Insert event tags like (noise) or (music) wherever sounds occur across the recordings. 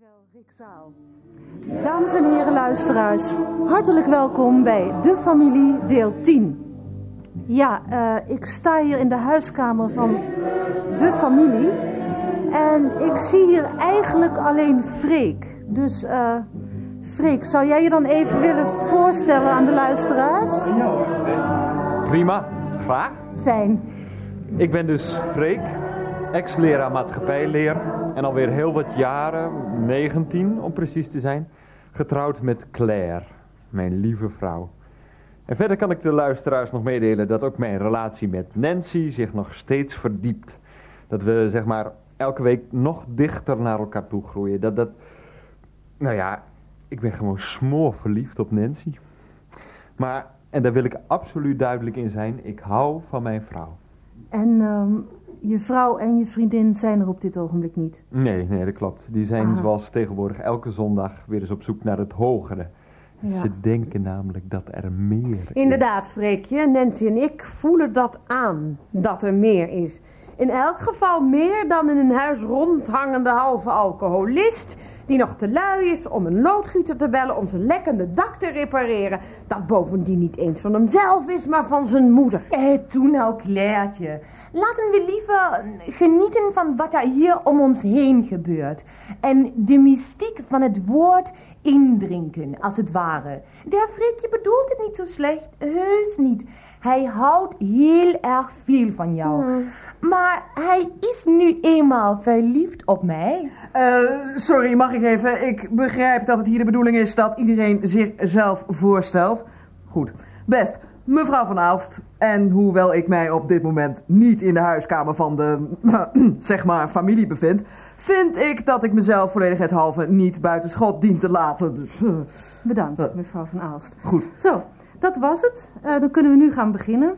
Dankjewel, Rick Zaal. Dames en heren luisteraars, hartelijk welkom bij De Familie deel 10. Ja, eh, ik sta hier in de huiskamer van De Familie. En ik zie hier eigenlijk alleen Freek. Dus, eh Freek, zou jij je dan even willen voorstellen aan de luisteraars? Prima, graag. Fijn. Ik ben dus Freek, ex-leraar maatschappijleer en alweer heel wat jaren, 19 om precies te zijn, getrouwd met Claire, mijn lieve vrouw. En verder kan ik de luisteraars nog meedelen dat ook mijn relatie met Nancy zich nog steeds verdiept. Dat we zeg maar elke week nog dichter naar elkaar toe groeien. Dat, dat, nou ja, ik ben gewoon smoor verliefd op Nancy. Maar, en daar wil ik absoluut duidelijk in zijn, ik hou van mijn vrouw. En ehm, je vrouw en je vriendin zijn er op dit ogenblik niet. Nee, nee, dat klopt. Die zijn zoals tegenwoordig elke zondag weer eens op zoek naar het hogere. Ja. Ze denken namelijk dat er meer is. Inderdaad, Freekje. Nancy en ik voelen dat aan, dat er meer is. In elk geval meer dan in een huis rondhangende halve alcoholist... die nog te lui is om een loodgieter te bellen om zijn lekkende dak te repareren... dat bovendien niet eens van hemzelf is, maar van zijn moeder. Eh, toen nou, Clairtje. Laten we liever genieten van wat er hier om ons heen gebeurt. En de mystiek van het woord indrinken, als het ware. De Freekje bedoelt het niet zo slecht, heus niet. Hij houdt heel erg veel van jou. Maar hij is nu eenmaal verliefd op mij. Eh, sorry, mag ik even? Ik begrijp dat het hier de bedoeling is dat iedereen zichzelf voorstelt. Goed, best. Mevrouw van Aalst. En hoewel ik mij op dit moment niet in de huiskamer van de, (clears throat) zeg maar, familie bevind... vind ik dat ik mezelf volledigheidshalve niet buiten schot dien te laten. Dus, eh, Bedankt, mevrouw van Aalst. goed. Zo, dat was het. Eh, dan kunnen we nu gaan beginnen.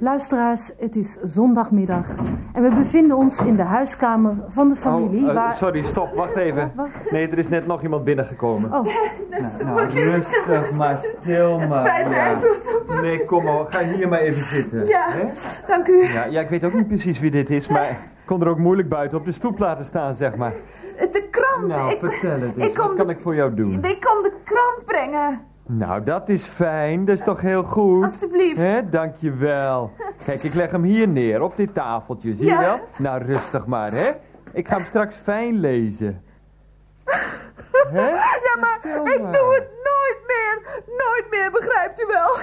Luisteraars, het is zondagmiddag en we bevinden ons in de huiskamer van de familie. Oh, eh, waar... Sorry, stop, wacht even. Nee, er is net nog iemand binnengekomen. Oh, Nou, rustig maar, stil maar. Ja. Nee, kom maar, ga hier maar even zitten. Ja. Hè? Dank u. Ja, ja, ik weet ook niet precies wie dit is, maar ik kon er ook moeilijk buiten op de stoep laten staan, zeg maar. De krant. Nou, ik, vertel het eens, ik kom wat kan ik voor jou doen? ik kom de krant brengen. Nou, dat is fijn, dat is toch heel goed? Alsjeblieft. Hè, dankjewel. Kijk, ik leg hem hier neer, op dit tafeltje, zie je Ja. wel? Nou, rustig maar, hè? Ik ga hem straks fijn lezen. Hè? Ja, maar ik maar. doe het nooit meer. Nooit meer, begrijpt u wel.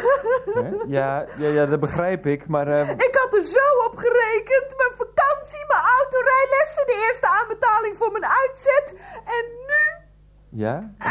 Hè? Ja, ja, ja, dat begrijp ik, maar... eh, Ik had er zo op gerekend. Mijn vakantie, mijn autorijlessen, de eerste aanbetaling voor mijn uitzet. En nu, ja? ah,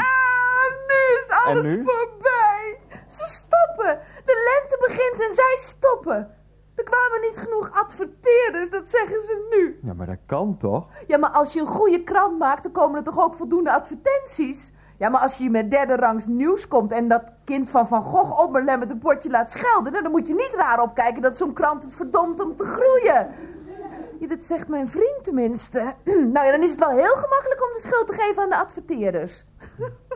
alles En nu? voorbij. Ze stoppen. De lente begint en zij stoppen. Er kwamen niet genoeg adverteerders, dat zeggen ze nu. Ja, maar dat kan toch? Ja, maar als je een goede krant maakt, dan komen er toch ook voldoende advertenties? Ja, maar als je met derde rangs nieuws komt en dat kind van Van Gogh op een met een potje laat schelden, nou, dan moet je niet raar opkijken dat zo'n krant het verdomt om te groeien. Ja, dat zegt mijn vriend tenminste. (clears throat) nou ja, dan is het wel heel gemakkelijk om de schuld te geven aan de adverteerders. (laughs)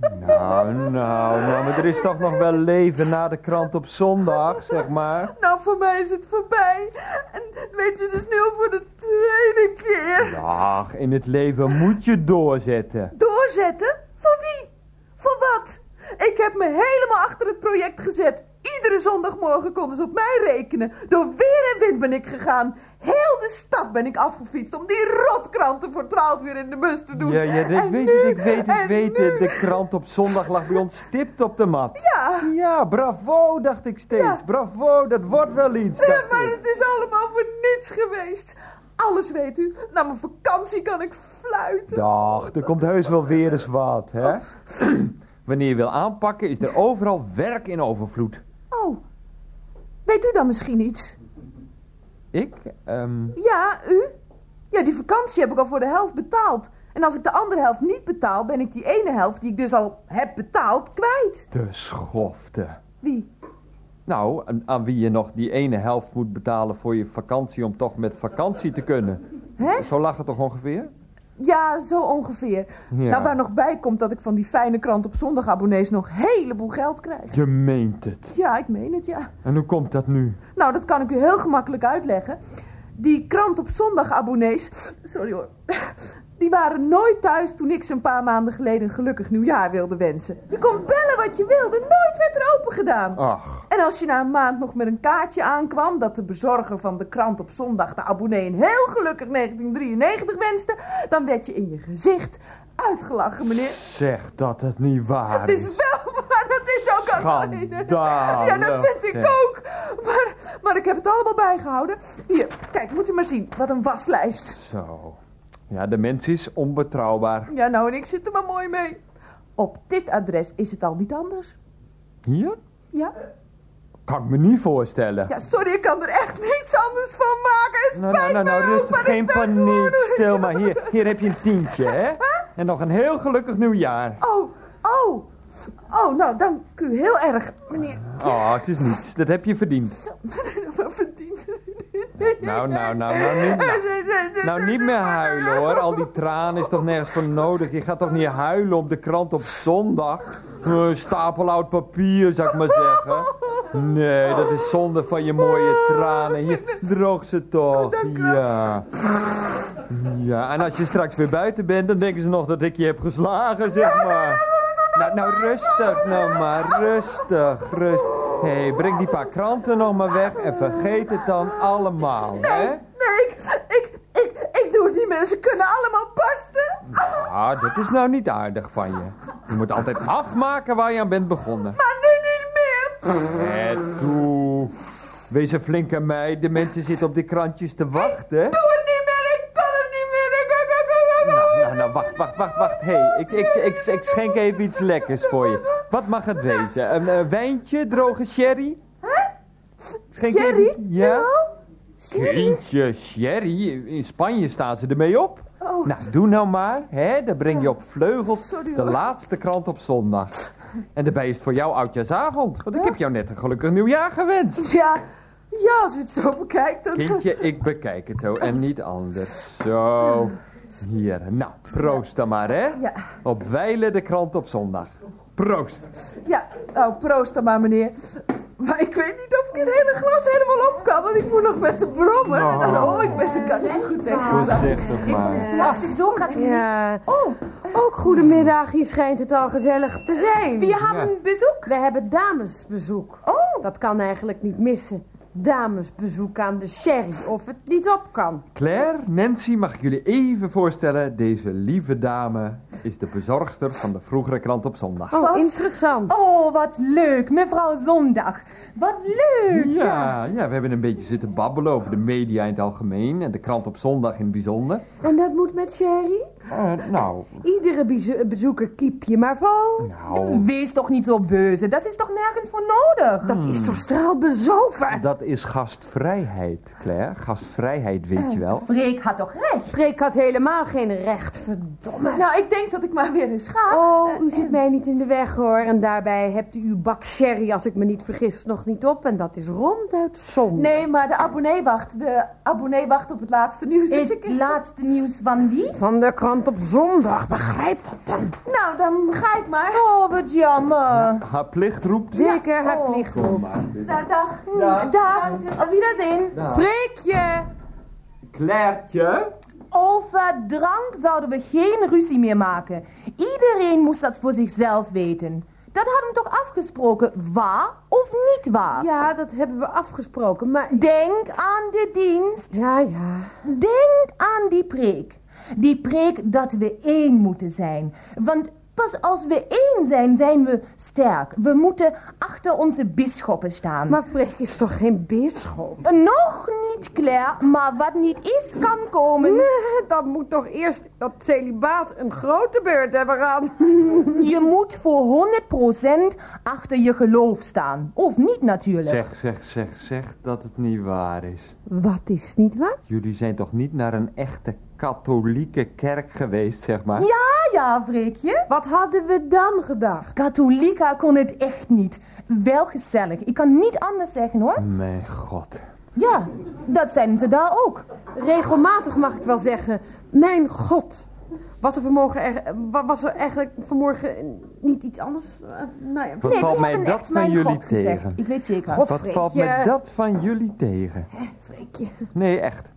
Nou, nou, nou, maar er is toch nog wel leven na de krant op zondag, zeg maar. Nou, voor mij is het voorbij. En weet je, dus nu al voor de tweede keer. Ach, in het leven moet je doorzetten. Doorzetten? Voor wie? Voor wat? Ik heb me helemaal achter het project gezet. Iedere zondagmorgen konden ze op mij rekenen. Door weer en wind ben ik gegaan. Heel de stad ben ik afgefietst om die rotkranten voor 12 uur in de bus te doen. Ja, ja, ik En weet nu- het, ik weet het, ik weet nu- het. De krant op zondag lag bij ons stipt op de mat. Ja, Ja, bravo, dacht ik steeds. Ja. Bravo, dat wordt wel iets, ja, maar ik. het is allemaal voor niets geweest. Alles weet u. Na mijn vakantie kan ik fluiten. Dag, er komt heus wel weer eens wat, hè? (clears throat) Wanneer je wil aanpakken, is er overal werk in overvloed. Oh, weet u dan misschien iets? Ik? Ehm, Ja, u? Ja, die vakantie heb ik al voor de helft betaald. En als ik de andere helft niet betaal, ben ik die ene helft die ik dus al heb betaald kwijt. de schofte. Wie? Nou, aan, aan wie je nog die ene helft moet betalen voor je vakantie om toch met vakantie te kunnen. Hè? Zo lag het toch ongeveer? Ja, zo ongeveer. Ja. Nou, waar nog bij komt dat ik van die fijne krant op zondag abonnees nog een heleboel geld krijg. Je meent het. Ja, ik meen het, ja. En hoe komt dat nu? Nou, dat kan ik u heel gemakkelijk uitleggen. Die krant op zondag abonnees... Sorry hoor. Die waren nooit thuis toen ik ze een paar maanden geleden een gelukkig nieuwjaar wilde wensen. Je kon bellen wat je wilde, nooit werd er open gedaan. Ach, En als je na een maand nog met een kaartje aankwam dat de bezorger van de krant op zondag de abonnee een heel gelukkig 1993 wenste, dan werd je in je gezicht uitgelachen, meneer. zeg dat het niet waar Het is wel waar, dat is ook al Schandalig, Ja, dat vind ik ook. Maar, maar ik heb het allemaal bijgehouden. Hier, kijk, moet u maar zien. Wat een waslijst. Zo. Ja, de mens is onbetrouwbaar. Ja, nou, en ik zit er maar mooi mee. Op dit adres is het al niet anders. Hier? Ja? Kan ik me niet voorstellen. Ja, sorry, ik kan er echt niets anders van maken. Het Nou, nou, spijt nou, nou, rustig, geen paniek, stil maar. Hier, hier heb je een tientje, hè? En nog een heel gelukkig nieuwjaar. Oh, oh. Oh, nou, dank u heel erg, meneer. Oh, het is niets. Dat heb je verdiend. Nou, nou, nou, nou niet, (laughs) nou, nou niet meer huilen, hoor. Al die tranen is toch nergens voor nodig. Je gaat toch niet huilen op de krant op zondag? Een stapel oud papier, zou ik maar zeggen. Nee, dat is zonde van je mooie tranen. Hier, droog ze toch. Ja. Ja, en als je straks weer buiten bent, dan denken ze nog dat ik je heb geslagen, zeg maar. Nou, nou rustig nou maar, rustig, rustig. Hé, hey, breng die paar kranten nog maar weg en vergeet het dan allemaal, hè? Nee, ik, ik, ik, ik doe het niet meer. Ze kunnen allemaal barsten. Ah, dat is nou niet aardig van je. Je moet altijd afmaken waar je aan bent begonnen. Maar nu niet meer. Hé, toe. Wees een flinke meid, de mensen zitten op die krantjes te wachten. Doe het niet meer. Ik kan het niet meer. Ik, ik, ik, ik, ik, ik. Nou, nou, wacht, wacht, wacht, wacht. Hé, hey, ik, ik, ik, ik schenk even iets lekkers voor je. Wat mag het wezen? Een, eh, wijntje, droge sherry? Schenk Sherry? Ja? Kindje, sherry? In Spanje staan ze ermee op. Oh. Nou, doe nou maar, hè? Dan breng je op vleugels Sorry, de laatste krant op zondag. En daarbij is het voor jou oudjaarsavond. Want ik heb jou net een gelukkig nieuwjaar gewenst. Ja, ja, als u het zo bekijkt, dan... Kindje, ik bekijk het zo en niet anders. Zo. Hier, nou, proost dan maar, hè? Ja. Op wijlen de krant op zondag. Proost. Ja, nou, proost dan maar, meneer. Maar ik weet niet of ik het hele glas helemaal op kan, want ik moet nog met de brommen. Oh. En dan, oh, ik ben ik kan niet goed weg. Voorzichtig maar. Laat ik zo gaat Ja, Oh, ook goedemiddag. Hier schijnt het al gezellig te zijn. wir haben Besuch. We hebben damesbezoek. Oh. Dat kan eigenlijk niet missen. Damesbezoek aan de sherry, of het niet op kan. Claire, Nancy, mag ik jullie even voorstellen? Deze lieve dame is de bezorgster van de vroegere krant op zondag. Oh, interessant. Oh, wat leuk, mevrouw Zondag. Wat leuk. Ja, ja, we hebben een beetje zitten babbelen over de media in het algemeen en de krant op zondag in het bijzonder. En dat moet met sherry? Eh, nou, Iedere bezo- bezoeker kiep je maar vol. nou, Wees toch niet zo beuze, dat is toch nergens voor nodig? Dat is toch straalbezopen? dat is gastvrijheid, Claire. Gastvrijheid, weet je wel. Freek had toch recht? Freek had helemaal geen recht, verdomme. Nou, ik denk dat ik maar weer eens ga. Oh, u zit mij niet in de weg hoor. En daarbij hebt u uw bak sherry, als ik me niet vergis, nog niet op. En dat is ronduit zonde. Nee, maar de abonnee wacht. De abonnee wacht op het laatste nieuws. Dus Het ik... laatste nieuws van wie? Van de krant op zondag, begrijp dat dan? Nou, dan ga ik maar. Oh, wat jammer. Haar plicht roept. Zeker, haar Oh. plicht op. Nou, dag. Dag, op wiedersehen. Freekje! Clairtje? Over drank zouden we geen ruzie meer maken. Iedereen moest dat voor zichzelf weten. Dat hadden we toch afgesproken, waar of niet waar? Ja, dat hebben we afgesproken, maar... Denk aan de dienst. Ja, ja. Denk aan die preek. Die preek dat we één moeten zijn. Want pas als we één zijn, zijn we sterk. We moeten achter onze bisschoppen staan. Maar Freek is toch geen bisschop? Nog niet, Claire, maar wat niet is, kan komen. Nee, dan moet toch eerst dat celibaat een grote beurt hebben gehad. (laughs) Je moet voor 100% achter je geloof staan. Of niet natuurlijk. Zeg, zeg, zeg, zeg dat het niet waar is. Wat is niet waar? Jullie zijn toch niet naar een echte katholieke kerk geweest, zeg maar? Ja, ja, Freekje. Wat hadden we dan gedacht? Katholieka kon het echt niet. Wel gezellig. Ik kan niet anders zeggen hoor. Mijn god. Ja, dat zijn ze daar ook. Regelmatig mag ik wel zeggen, mijn god. Was er, vanmorgen er, wa- was er eigenlijk vanmorgen niet iets anders? Eh, nou ja, Wat Nee, valt mij dat van jullie God gezegd. tegen? Ik weet zeker. God. Wat valt mij dat van jullie tegen? Freekje. Nee, echt.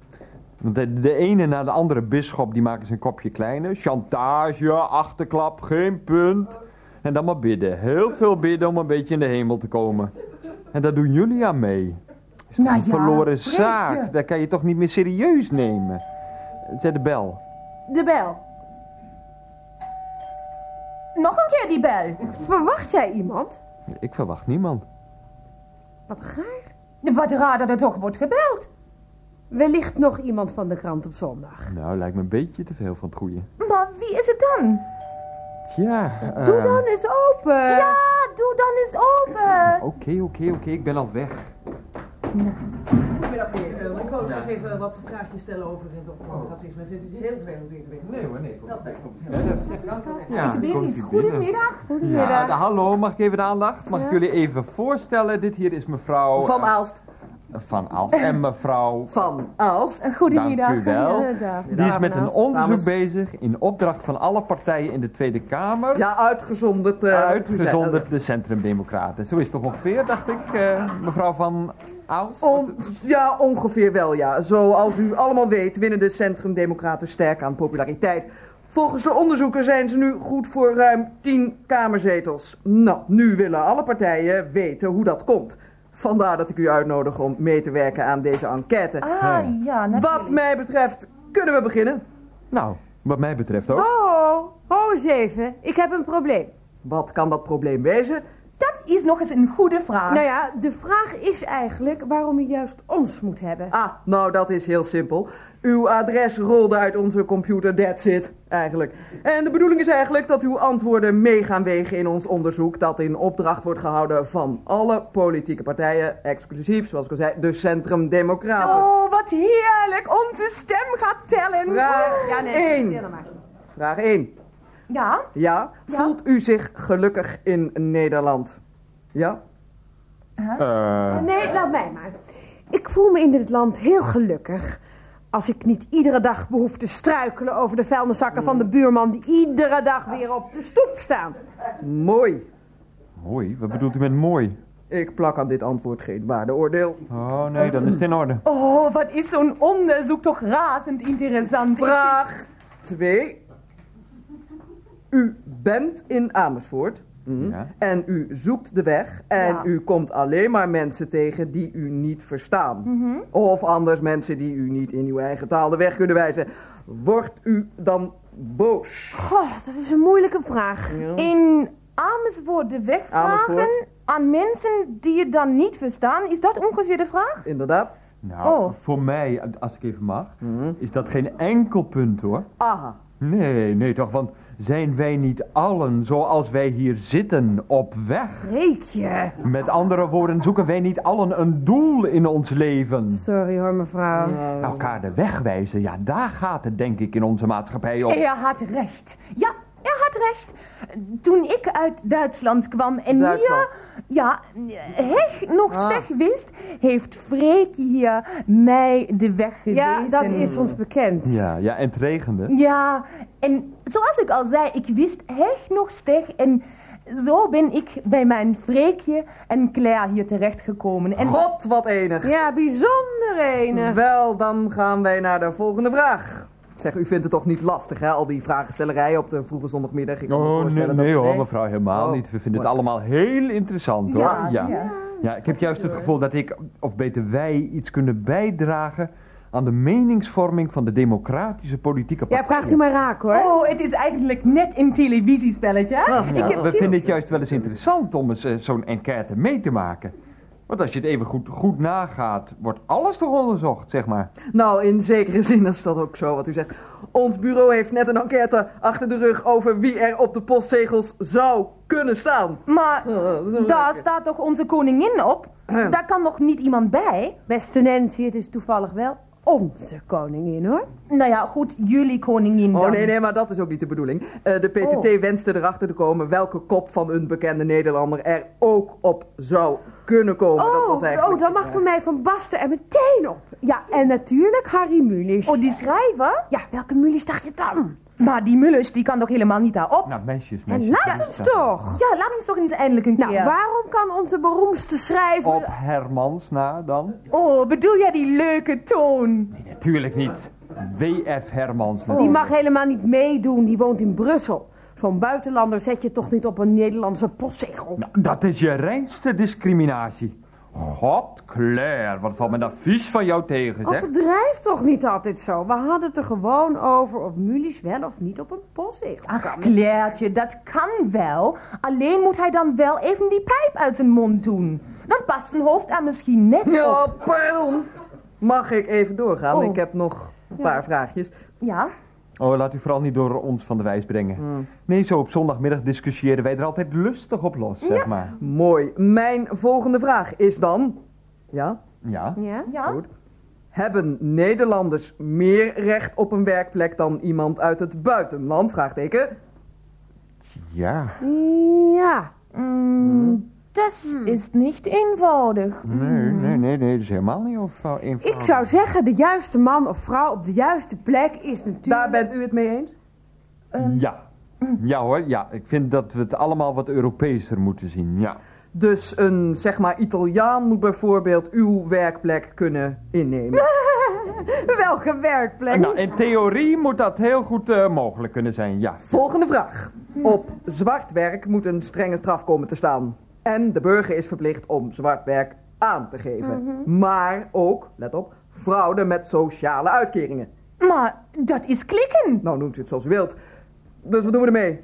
Want de, de ene na de andere bisschop die maken zijn kopje kleiner. Chantage, achterklap, geen punt. En dan maar bidden. Heel veel bidden om een beetje in de hemel te komen. En daar doen jullie aan mee. Is toch Nou een ja, verloren zaak. Dat kan je toch niet meer serieus nemen. Zet de bel. De bel. Nog een keer die bel. Verwacht jij iemand? Ik verwacht niemand. Wat gaar. Wat raar dat er toch wordt gebeld. Wellicht nog iemand van de krant op zondag. Nou, lijkt me een beetje te veel van het goede. Maar wie is het dan? Tja, Doe ehm, dan eens open. Ja, doe dan eens open. Oké, oké, oké, ik ben al weg. Goedemiddag meneer. Ik wou nog even wat vraagjes stellen over het racisme. Vindt u het heel veel ingewikkeld? Nee hoor, nee. Dat weet Ja, ik weet komt niet. Goedemiddag. Ja, de- hallo, mag ik even de aandacht? Mag ik jullie even voorstellen? Dit hier is mevrouw... Van eh, Aalst. Van Aalst. En mevrouw... Van Aalst. Goedemiddag. Dank u wel. Die is met een onderzoek bezig in opdracht van alle partijen in de Tweede Kamer. Ja, uitgezonderd. eh, Uitgezonderd de Centrumdemocraten. Zo is het toch ongeveer, dacht ik, eh, mevrouw van? On- ja, ongeveer wel, ja. Zoals u allemaal weet winnen de Centrum-Democraten sterk aan populariteit. Volgens de onderzoeken zijn ze nu goed voor ruim 10 kamerzetels. Nou, nu willen alle partijen weten hoe dat komt. Vandaar dat ik u uitnodig om mee te werken aan deze enquête. Ah, ja, natuurlijk. Wat mij betreft kunnen we beginnen. Nou, wat mij betreft ook. Oh, ho eens even. Ik heb een probleem. Wat kan dat probleem wezen? Dat is nog eens een goede vraag. Nou ja, de vraag is eigenlijk waarom u juist ons moet hebben. Ah, nou dat is heel simpel. Uw adres rolde uit onze computer, that's it, eigenlijk. En de bedoeling is eigenlijk dat uw antwoorden mee gaan wegen in ons onderzoek... dat in opdracht wordt gehouden van alle politieke partijen... exclusief, zoals ik al zei, de Centrum-Democraten. Oh, wat heerlijk. Onze stem gaat tellen. Vraag Ja, nee, 1. stil maar. Vraag 1. Ja? Ja, Ja? voelt u zich gelukkig in Nederland? Ja? Eh, Nee, laat mij maar. Ik voel me in dit land heel gelukkig. Als ik niet iedere dag behoef te struikelen over de vuilniszakken van de buurman... die iedere dag weer op de stoep staan. Mooi. mooi, wat bedoelt u met mooi? Ik plak aan dit antwoord geen waardeoordeel. Oh nee, dan is het in orde. Oh, wat is zo'n onderzoek toch razend interessant. Vraag 2. U bent in Amersfoort. Mhm. Ja. En u zoekt de weg. En Ja. u komt alleen maar mensen tegen die u niet verstaan. Of anders mensen die u niet in uw eigen taal de weg kunnen wijzen. Wordt u dan boos? Goh, dat is een moeilijke vraag. Ja. In Amersfoort de weg vragen Amersfoort. aan mensen die je dan niet verstaan, is dat ongeveer de vraag? Inderdaad. Nou, Oh. voor mij, als ik even mag, Mhm. is dat geen enkel punt hoor. Aha. Nee, nee toch, want zijn wij niet allen zoals wij hier zitten op weg? Reekje. Met andere woorden, zoeken wij niet allen een doel in ons leven? Sorry hoor, mevrouw. Elkaar de weg wijzen, ja, daar gaat het denk ik in onze maatschappij om. Hij had recht. Ja, hij had recht. Toen ik uit Duitsland kwam en Duitsland. hier, ja, Hech nog Ah. slecht wist, heeft Freekje hier mij de weg gewezen. Ja, dat is ons bekend. Ja, ja, en het regende. Ja, en zoals ik al zei, ik wist Hech nog slecht en zo ben ik bij mijn Freekje en Claire hier terechtgekomen. En God, wat enig. Ja, bijzonder enig. Wel, dan gaan wij naar de volgende vraag. Zeg, u vindt het toch niet lastig, hè? Al die vragenstellerij op de vroege zondagmiddag. Ik Oh, nee, voorstellen dat- nee hoor, mevrouw, helemaal Oh, niet. We vinden het allemaal heel interessant hoor. Ja, ja. ja. Ja, ik heb juist het gevoel dat ik, of beter wij, iets kunnen bijdragen aan de meningsvorming van de democratische politieke Ja, partijen. vraagt u maar raak hoor. Oh, het is eigenlijk net een televisiespelletje. hè? Ja, ik heb we vinden het juist wel eens interessant om eens eh, zo'n enquête mee te maken. Want als je het even goed, goed nagaat, wordt alles toch onderzocht, zeg maar. Nou, in zekere zin is dat ook zo wat u zegt. Ons bureau heeft net een enquête achter de rug over wie er op de postzegels zou kunnen staan. Maar (laughs) Oh, daar staat toch onze koningin op? Daar kan nog niet iemand bij? Beste Nancy, het is toevallig wel onze koningin hoor. Nou ja, goed, jullie koningin dan. Oh nee, nee, maar dat is ook niet de bedoeling. Eh, de PTT Oh. wenste erachter te komen welke kop van een bekende Nederlander er ook op zou kunnen komen. dat was Oh, eigenlijk... oh, dan mag voor mij Van Basten er meteen op. Ja, en natuurlijk Harry Mulisch. Oh, die schrijver? Ja, welke Mulisch dacht je dan? Maar die Mullers, die kan toch helemaal niet daarop? Nou, meisjes, En meisjes. laat ons toch. Ja, laat ons toch eens eindelijk een Nou, keer. waarom kan onze beroemdste schrijver... Op Hermans na dan? Oh, bedoel jij die leuke toon? Nee, natuurlijk niet. W.F. Hermans Die natuurlijk. mag helemaal niet meedoen, die woont in Brussel. Zo'n buitenlander zet je toch niet op een Nederlandse postzegel? Nou, dat is je reinste discriminatie. God, Claire, wat valt me nou vies van jou tegen, zeg. Overdrijf toch niet altijd zo. We hadden het er gewoon over of Mulies wel of niet op een postzegel Ach. Clairtje, dat kan wel. Alleen moet hij dan wel even die pijp uit zijn mond doen. Dan past zijn hoofd er misschien net Ja, op. pardon. Mag ik even doorgaan? Oh. Ik heb nog een paar vraagjes. Ja? Oh, laat u vooral niet door ons van de wijs brengen. Hmm. Nee, zo op zondagmiddag discussiëren wij er altijd lustig op los, zeg maar. Mooi. Mijn volgende vraag is dan... Ja? Ja? Ja? Ja? Goed. Hebben Nederlanders meer recht op een werkplek dan iemand uit het buitenland? Vraagteken. Ja. Ja. Mm, das ist nicht eenvoudig. Nee, nee, nee, nee, dat is helemaal niet of, eenvoudig. Ik zou zeggen, de juiste man of vrouw op de juiste plek is natuurlijk... Daar bent u het mee eens? Ja. Ja hoor, ja. Ik vind dat we het allemaal wat Europeeser moeten zien, ja. Dus een, zeg maar, Italiaan moet bijvoorbeeld uw werkplek kunnen innemen. (laughs) Welke werkplek? Nou, in theorie moet dat heel goed eh, mogelijk kunnen zijn, ja. Volgende vraag. Op zwart werk moet een strenge straf komen te staan. En de burger is verplicht om zwart werk aan te geven. Maar ook, let op, fraude met sociale uitkeringen. Maar dat is klikken. Nou, noemt u het zoals u wilt. Dus wat doen we ermee?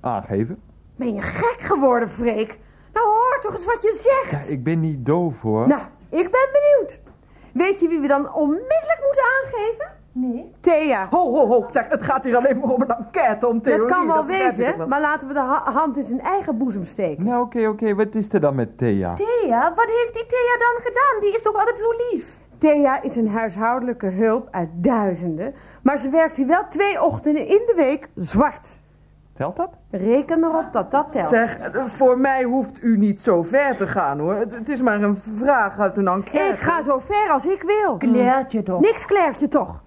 Aangeven. Ben je gek geworden, Freek? Nou, hoor toch eens wat je zegt. Ja, ik ben niet doof hoor. Nou, ik ben benieuwd. Weet je wie we dan onmiddellijk moeten aangeven? Nee. Thea. Ho, ho, ho. Zeg, het gaat hier alleen maar om een enquête, om theorie. dat kan wel wezen, wel. maar laten we de ha- hand in zijn eigen boezem steken. Nou, oké, oké. Wat is er dan met Thea? Thea, wat heeft die Thea dan gedaan? Die is toch altijd zo lief? Thea is een huishoudelijke hulp uit duizenden, maar ze werkt hier wel twee ochtenden in de week zwart. Telt dat? Reken erop dat dat telt. Zeg, voor mij hoeft u niet zo ver te gaan, hoor. Het, het is maar een vraag uit een enquête. Ik ga zo ver als ik wil. Clairtje toch? Niks Klerkje toch.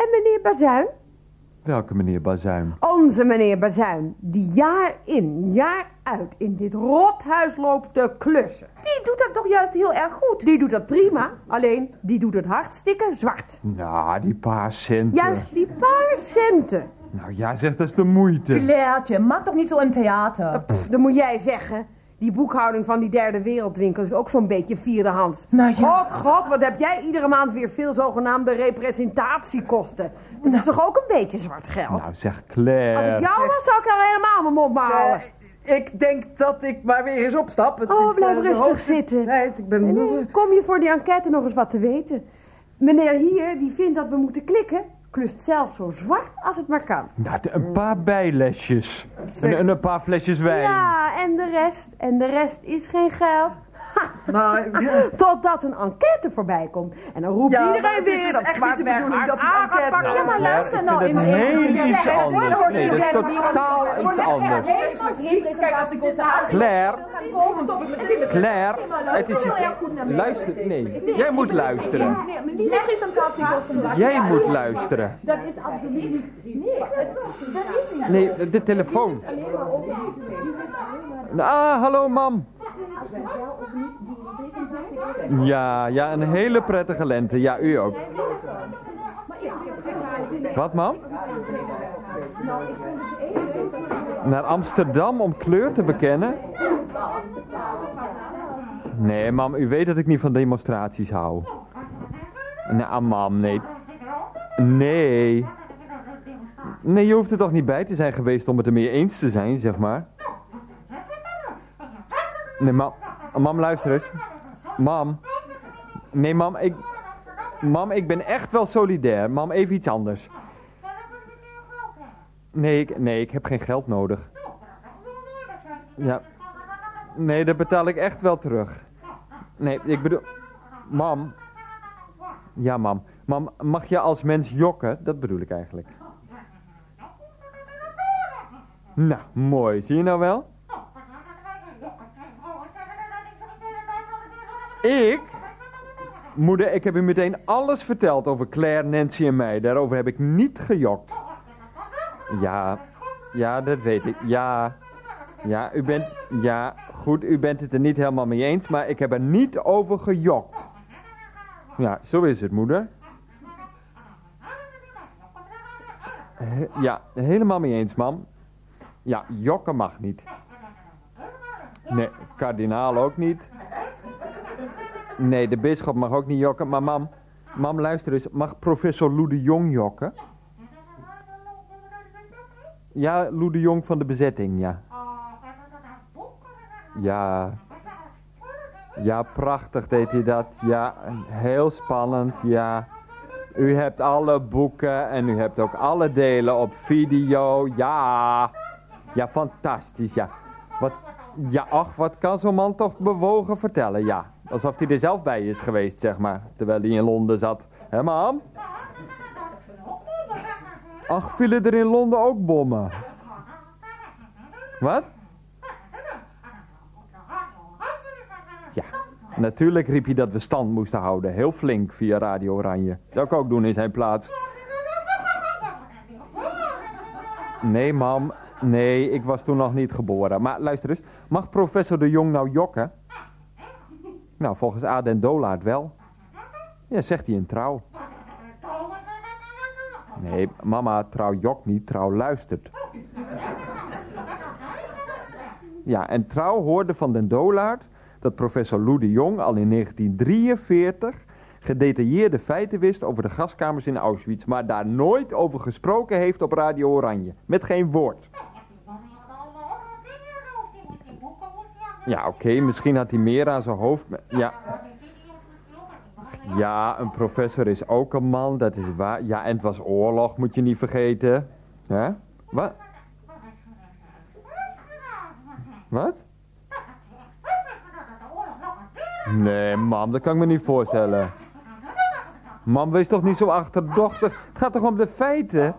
En meneer Bazuin? Welke meneer Bazuin? Onze meneer Bazuin, die jaar in, jaar uit in dit rothuis loopt te klussen. Die doet dat toch juist heel erg goed? Die doet dat prima, alleen die doet het hartstikke zwart. Nou, die paar centen. Juist die paar centen. Nou ja, zeg, dat is de moeite. Clairtje, maak toch niet zo een theater? Pff, dan moet jij zeggen. Die boekhouding van die derde wereldwinkel is ook zo'n beetje vierenhands. Nou ja. God, god, wat heb jij iedere maand weer veel zogenaamde representatiekosten. Dat is toch ook een beetje zwart geld? Nou, zeg Als ik Claire. jou was, zou ik er helemaal mijn mond maar houden. Ik denk dat ik maar weer eens opstap. Het Oh, is, blijf eh, rustig zitten. tijd. Ik ben... Nee, kom je voor die enquête nog eens wat te weten. Meneer hier, die vindt dat we moeten klikken, klust zelf zo zwart als het maar kan. Nou, een paar bijlesjes. En, en een paar flesjes wijn. Ja, en de rest? En de rest is geen geld. (laughs) Nou, Totdat een enquête voorbij komt. En dan roept Ja, iedereen weer dus dat echt zwart niet de bedoeling dat die enquête-. Ja, maar luister ik nou eens heel iets anders. Nee, dat is totaal iets anders. Claire, Claire, het is iets... Luister, nee, jij moet luisteren. Jij moet luisteren. Dat is absoluut niet. Nee, dat is niet. Nee, de telefoon. Ah, hallo mam. Ja, ja, een hele prettige lente. Ja, u ook. Wat, mam? Naar Amsterdam om kleur te bekennen? Nee, mam, u weet dat ik niet van demonstraties hou. Nou, mam, nee. Nee. Nee, je hoeft er toch niet bij te zijn geweest om het er mee eens te zijn, zeg maar. Nee, mam. Mam, luister eens. Mam. Nee, mam, ik... Mam, ik ben echt wel solidair. Mam, even iets anders. Nee, ik, nee, ik heb geen geld nodig. Ja. Nee, dat betaal ik echt wel terug. Nee, ik bedoel... Mam. Ja, mam. Mam, mag je als mens jokken? Dat bedoel ik eigenlijk. Nou, mooi. Zie je nou wel? Ik? Moeder, ik heb u meteen alles verteld over Claire, Nancy en mij. Daarover heb ik niet gejokt. Ja, ja, dat weet ik. Ja, ja, u bent, ja, goed, u bent het er niet helemaal mee eens, maar ik heb er niet over gejokt. Ja, zo is het, moeder. Ja, helemaal mee eens, mam. Ja, jokken mag niet. Nee, kardinaal ook niet. Nee, de bisschop mag ook niet jokken, maar mam, mam, luister eens, mag professor Lou de Jong jokken? Ja, Lou de Jong van de bezetting, ja. Ja. Ja, prachtig deed hij dat. Ja, heel spannend, ja. U hebt alle boeken en u hebt ook alle delen op video. Ja. Ja, fantastisch, ja. Wat, ja, ach, wat kan zo'n man toch bewogen vertellen, ja. Alsof hij er zelf bij is geweest, zeg maar. Terwijl hij in Londen zat. Hé, mam? Ach, vielen er in Londen ook bommen? Wat? Ja, natuurlijk riep hij dat we stand moesten houden. Heel flink via Radio Oranje. Zou ik ook doen in zijn plaats. Nee, mam. Nee, ik was toen nog niet geboren. Maar luister eens, mag professor de Jong nou jokken? Nou, volgens Aden Dolaert wel. Ja, zegt hij in trouw. Nee, mama, trouw jokt niet, trouw luistert. Ja, en trouw hoorde van den Dolaert dat professor Lou de Jong al in 1943 gedetailleerde feiten wist over de gaskamers in Auschwitz, maar daar nooit over gesproken heeft op Radio Oranje. Met geen woord. Ja, oké, misschien had hij meer aan zijn hoofd. Ja. ja, een professor is ook een man, dat is waar. Ja, en het was oorlog, moet je niet vergeten. Hè? Wat? Wat? Nee, mam, dat kan ik me niet voorstellen. Mam, wees toch niet zo achterdochtig. Het gaat toch om de feiten?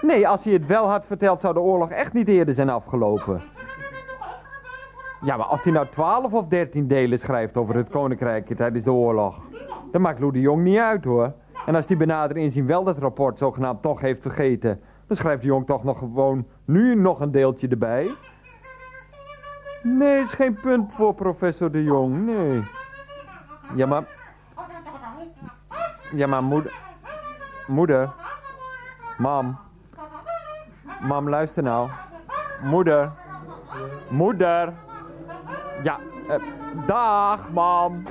Nee, als hij het wel had verteld, zou de oorlog echt niet eerder zijn afgelopen. Ja, maar of hij nou 12 of 13 delen schrijft over het koninkrijk tijdens de oorlog, dat maakt Lou de Jong niet uit hoor. En als die benader inzien wel dat rapport zogenaamd toch heeft vergeten, dan schrijft de Jong toch nog gewoon nu nog een deeltje erbij. Nee, is geen punt voor professor de Jong, nee. Ja, maar... Ja, maar moeder... Moeder... Mam... Mam, luister nou. Moeder... Moeder... Ja, eh, dag, mam.